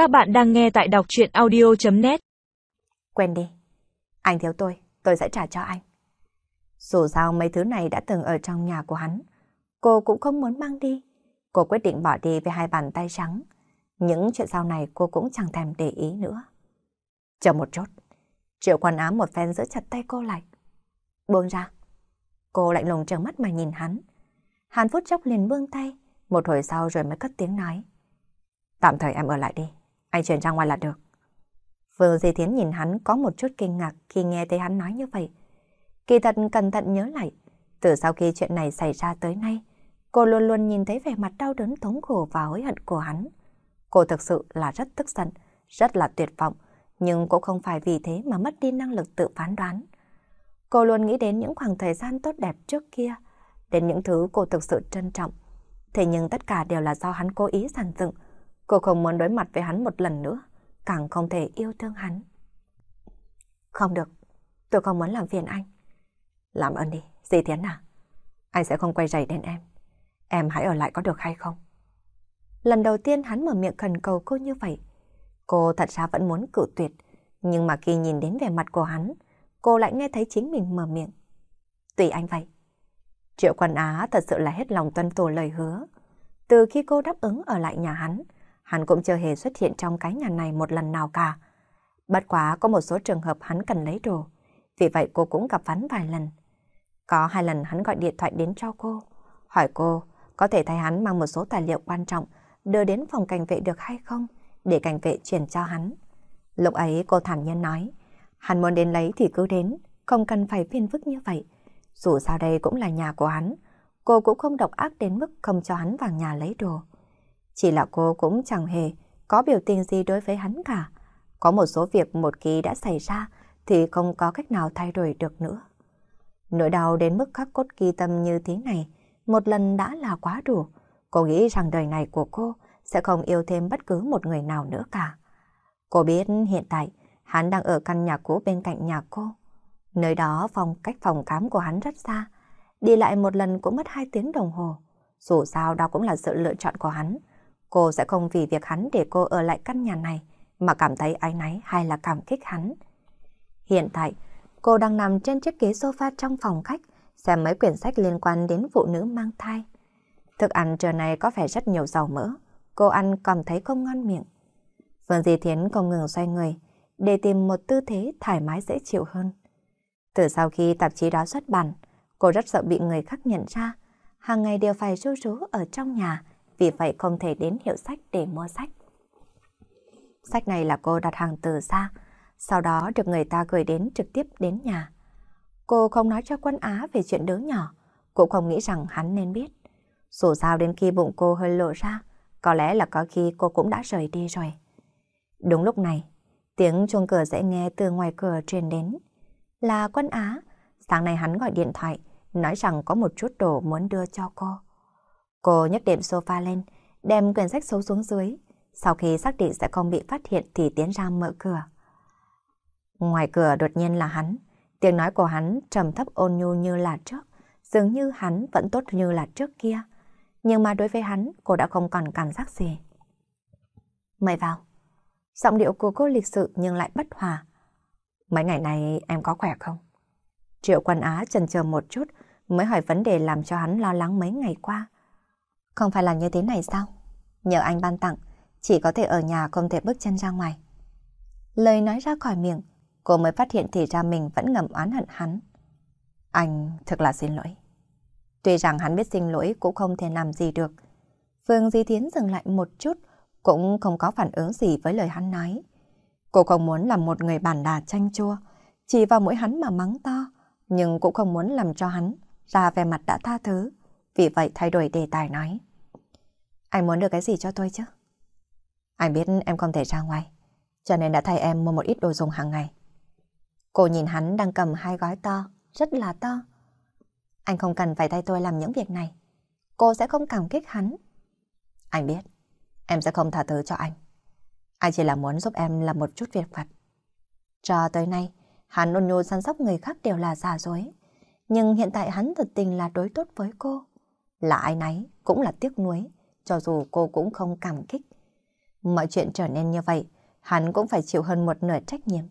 Các bạn đang nghe tại đọc chuyện audio.net Quên đi. Anh thiếu tôi, tôi sẽ trả cho anh. Dù sao mấy thứ này đã từng ở trong nhà của hắn. Cô cũng không muốn mang đi. Cô quyết định bỏ đi với hai bàn tay trắng. Những chuyện sau này cô cũng chẳng thèm để ý nữa. Chờ một chút. Triệu quần áo một phen giữ chặt tay cô lại. Buông ra. Cô lạnh lùng trợn mắt mà nhìn hắn. Hắn phút chốc liền buông tay. Một hồi sau rồi mới cất tiếng nói. Tạm thời em ở lại đi. Anh chuyển ra ngoài là được. Vương Di Thiến nhìn hắn có một chút kinh ngạc khi nghe thấy hắn nói như vậy. Kỳ thật cẩn thận nhớ lại, từ sau khi chuyện này xảy ra tới nay, cô luôn luôn nhìn thấy vẻ mặt đau đớn thống khổ và hối hận của hắn. Cô thực sự là rất tức giận, rất là tuyệt vọng, nhưng cũng không phải vì thế mà mất đi năng lực tự phán đoán. Cô luôn nghĩ đến những khoảng thời gian tốt đẹp trước kia, đến những thứ cô thực sự trân trọng. Thế nhưng tất cả đều là do hắn cố ý sàn dựng. Cô không muốn đối mặt với hắn một lần nữa, càng không thể yêu thương hắn. Không được, tôi không muốn làm phiền anh. Làm ơn đi, gì Thiến à. Anh sẽ không quay rầy đến em. Em hãy ở lại có được hay không? Lần đầu tiên hắn mở miệng khẩn cầu cô như vậy. Cô thật ra vẫn muốn cự tuyệt, nhưng mà khi nhìn đến vẻ mặt của hắn, cô lại nghe thấy chính mình mở miệng. Tùy anh vậy. Triệu Quân Á thật sự là hết lòng tuân thủ lời hứa. Từ khi cô đáp ứng ở lại nhà hắn, hắn cũng chưa hề xuất hiện trong cái nhà này một lần nào cả. Bất quá có một số trường hợp hắn cần lấy đồ, vì vậy cô cũng gặp hắn vài lần. Có hai lần hắn gọi điện thoại đến cho cô, hỏi cô có thể thay hắn mang một số tài liệu quan trọng đưa đến phòng cảnh vệ được hay không, để cảnh vệ chuyển cho hắn. Lúc ấy cô thản nhiên nói, hắn muốn đến lấy thì cứ đến, không cần phải phiền phức như vậy. Dù sao đây cũng là nhà của hắn, cô cũng không độc ác đến mức không cho hắn vào nhà lấy đồ. Chỉ là cô cũng chẳng hề có biểu tình gì đối với hắn cả. Có một số việc một khi đã xảy ra thì không có cách nào thay đổi được nữa. Nỗi đau đến mức khắc cốt ghi tâm như thế này, một lần đã là quá đủ. Cô nghĩ rằng đời này của cô sẽ không yêu thêm bất cứ một người nào nữa cả. Cô biết hiện tại hắn đang ở căn nhà cũ bên cạnh nhà cô. Nơi đó phòng cách phòng khám của hắn rất xa. Đi lại một lần cũng mất hai tiếng đồng hồ. Dù sao đó cũng là sự lựa chọn của hắn. Cô sẽ không vì việc hắn để cô ở lại căn nhà này mà cảm thấy áy náy hay là cảm kích hắn. Hiện tại, cô đang nằm trên chiếc ghế sofa trong phòng khách xem mấy quyển sách liên quan đến phụ nữ mang thai. Thức ăn trưa nay có vẻ rất nhiều dầu mỡ, cô ăn cảm thấy không ngon miệng. Vương Di Thiến không ngừng xoay người để tìm một tư thế thoải mái dễ chịu hơn. Từ sau khi tạp chí đó xuất bản, cô rất sợ bị người khác nhận ra. Hàng ngày đều phải ru rú ở trong nhà, vì vậy không thể đến hiệu sách để mua sách. Sách này là cô đặt hàng từ xa, sau đó được người ta gửi đến trực tiếp đến nhà. Cô không nói cho quân Á về chuyện đứa nhỏ, cũng không nghĩ rằng hắn nên biết. Dù sao đến khi bụng cô hơi lộ ra, có lẽ là có khi cô cũng đã rời đi rồi. Đúng lúc này, tiếng chuông cửa dễ nghe từ ngoài cửa truyền đến. Là quân Á, sáng nay hắn gọi điện thoại, nói rằng có một chút đồ muốn đưa cho cô. Cô nhấc đệm sofa lên, đem quyển sách xấu xuống dưới. Sau khi xác định sẽ không bị phát hiện thì tiến ra mở cửa. Ngoài cửa đột nhiên là hắn. Tiếng nói của hắn trầm thấp ôn nhu như là trước. Dường như hắn vẫn tốt như là trước kia. Nhưng mà đối với hắn, cô đã không còn cảm giác gì. Mời vào. Giọng điệu của cô lịch sự nhưng lại bất hòa. Mấy ngày này em có khỏe không? Triệu quần Á chần chờ một chút mới hỏi vấn đề làm cho hắn lo lắng mấy ngày qua. Không phải là như thế này sao? Nhờ anh ban tặng, chỉ có thể ở nhà không thể bước chân ra ngoài. Lời nói ra khỏi miệng, cô mới phát hiện thì ra mình vẫn ngầm oán hận hắn. Anh thật là xin lỗi. Tuy rằng hắn biết xin lỗi cũng không thể làm gì được. Phương Di Thiến dừng lại một chút, cũng không có phản ứng gì với lời hắn nói. Cô không muốn làm một người bản đà chanh chua, chỉ vào mũi hắn mà mắng to, nhưng cũng không muốn làm cho hắn ra về mặt đã tha thứ. Vì vậy thay đổi đề tài nói. Anh muốn được cái gì cho tôi chứ? Anh biết em không thể ra ngoài, cho nên đã thay em mua một ít đồ dùng hàng ngày. Cô nhìn hắn đang cầm hai gói to, rất là to. Anh không cần phải thay tôi làm những việc này. Cô sẽ không cảm kích hắn. Anh biết, em sẽ không tha thứ cho anh. Anh chỉ là muốn giúp em làm một chút việc vặt. Cho tới nay, hắn ôn nhu săn sóc người khác đều là giả dối. Nhưng hiện tại hắn thật tình là đối tốt với cô. Là ai nấy cũng là tiếc nuối, cho dù cô cũng không cảm kích. Mọi chuyện trở nên như vậy, hắn cũng phải chịu hơn một nửa trách nhiệm.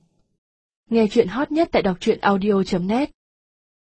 Nghe chuyện hot nhất tại đọc truyện audio.net